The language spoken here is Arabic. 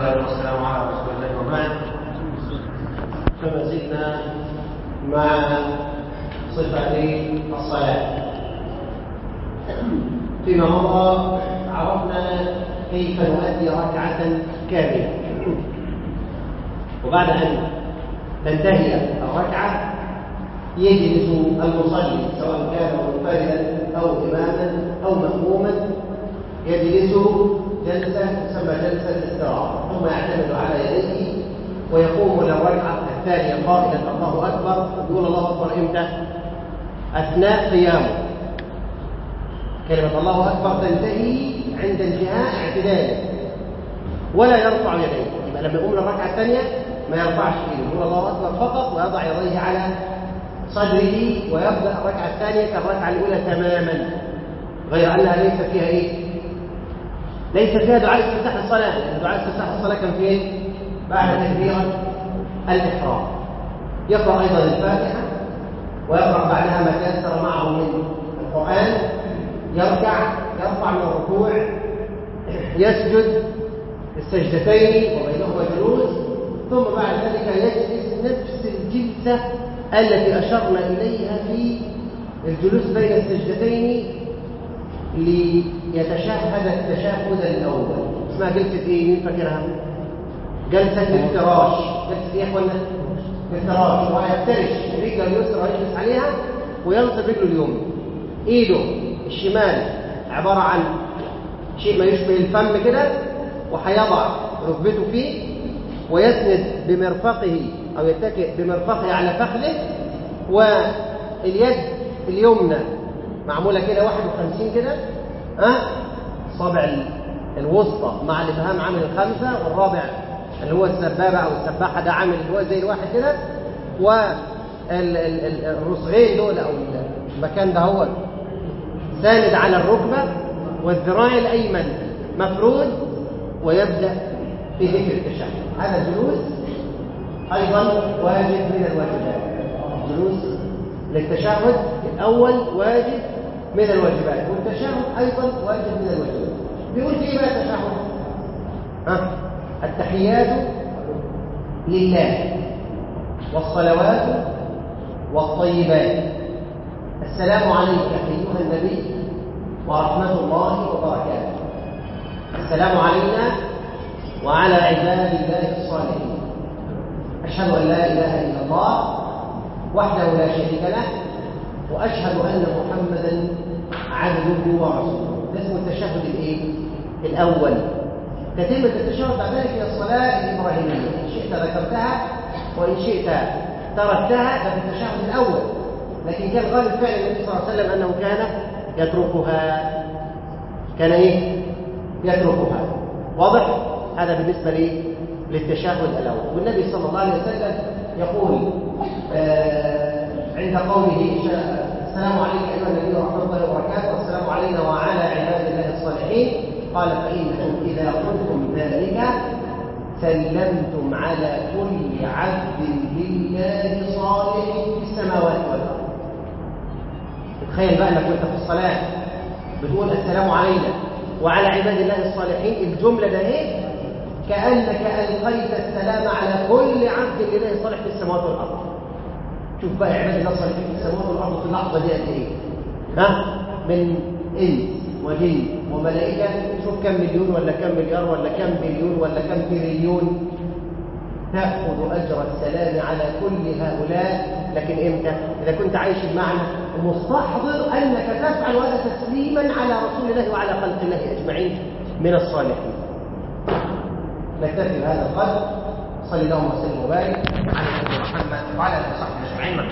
والسلام على رسول الله وبعد. فما زلنا مع صفة الصلاة. فيما مضى عرفنا كيف نؤدي ركعة كاملة. وبعد أن تنتهي الركعة يجلس المصلي سواء كان منفردا أو إماما أو مأموما يجلس جلسة تسمى جلسة الاستراحة ثم يعتمد على يديه ويقوم للركعة الثانية قائلا الله أكبر يقول الله أكبر إمتى؟ أثناء قيامه كلمة الله أكبر تنتهي عند انتهاء اعتداله ولا يرفع يديه يبقى لما يقوم للركعة الثانية ما يرفعش إيده يقول الله أكبر فقط ويضع يديه على صدره ويبدأ الركعة الثانية كالركعة الأولى تماما غير أنها ليس فيها إيه؟ ليس فيها دعاء استفتاح الصلاة لأن دعاء استفتاح الصلاة كان فين؟ بعد تكبيرة الإحرام يقرأ أيضا الفاتحة ويقرأ بعدها ما تيسر معه من القرآن يركع يرفع من الركوع يسجد السجدتين وبينهما جلوس ثم بعد ذلك يجلس نفس الجلسة التي أشرنا إليها في الجلوس بين السجدتين ليتشهد التشهد الأول اسمها جلسة إيه؟ مين فاكرها؟ جلسة الافتراش جلسة إيه يا إخوانا؟ الافتراش ويفترش رجله اليسرى يجلس عليها وينصب رجله اليمنى إيده الشمال عبارة عن شيء ما يشبه الفم كده وهيضع ركبته فيه ويسند بمرفقه أو يتكئ بمرفقه على فخذه واليد اليمنى معمولة كده 51 كده ها؟ أه؟ صابع الوسطى مع الإبهام عامل الخمسة والرابع اللي هو السبابة أو السباحة ده عامل اللي هو زي الواحد كده. والرسغين دول أو المكان ده هو ساند على الركبة والذراع الأيمن مفرود ويبدأ في ذكر التشهد. هذا الجلوس أيضا واجب من الواجبات. جلوس للتشهد الأول واجب من الواجبات والتشهد أيضا واجب من الواجبات. بيقول في بقى التشهد؟ ها؟ التحيات لله والصلوات والطيبات. السلام عليك أيها النبي ورحمة الله وبركاته. السلام علينا وعلى عباد الله الصالحين. أشهد أن لا إله إلا الله وحده لا شريك له وأشهد أن محمدا عبده ورسوله. ده اسمه التشهد الإيه؟ الأول. كتمة التشهد بعد ذلك هي الصلاة الإبراهيمية. إن شئت ذكرتها وإن شئت تركتها ففي التشهد الأول. لكن كان غالب فعل النبي صلى الله عليه وسلم أنه كان يتركها. كان إيه؟ يتركها. واضح؟ هذا بالنسبة لي للتشهد الأول. والنبي صلى الله عليه وسلم يقول آه عند قوله السلام عليك أيها النبي ورحمة الله وبركاته. والسلام علينا وعلى عباد الله الصالحين. قال فإنكم إذا قلتم ذلك سلمتم على كل عبد لله صالح في السماوات والأرض. تخيل بقى إنك وأنت في الصلاة بتقول السلام علينا وعلى عباد الله الصالحين. الجملة ده إيه؟ كأنك ألقيت السلام على كل عبد لله صالح في السماوات والأرض. شوف بقى عباد الله في السماوات والأرض في اللحظة دي قد إيه؟ ها؟ من إنس وجن وملائكة شوف كم مليون ولا كم مليار ولا كم بليون ولا كم تريليون. تأخذ أجر السلام على كل هؤلاء لكن إمتى؟ إذا كنت عايش المعنى ومستحضر أنك تفعل هذا تسليما على رسول الله وعلى خلق الله أجمعين من الصالحين. نكتفي بهذا القدر. صلى الله وسلم وبارك على محمد وعلى آله وصحبه. اجمعين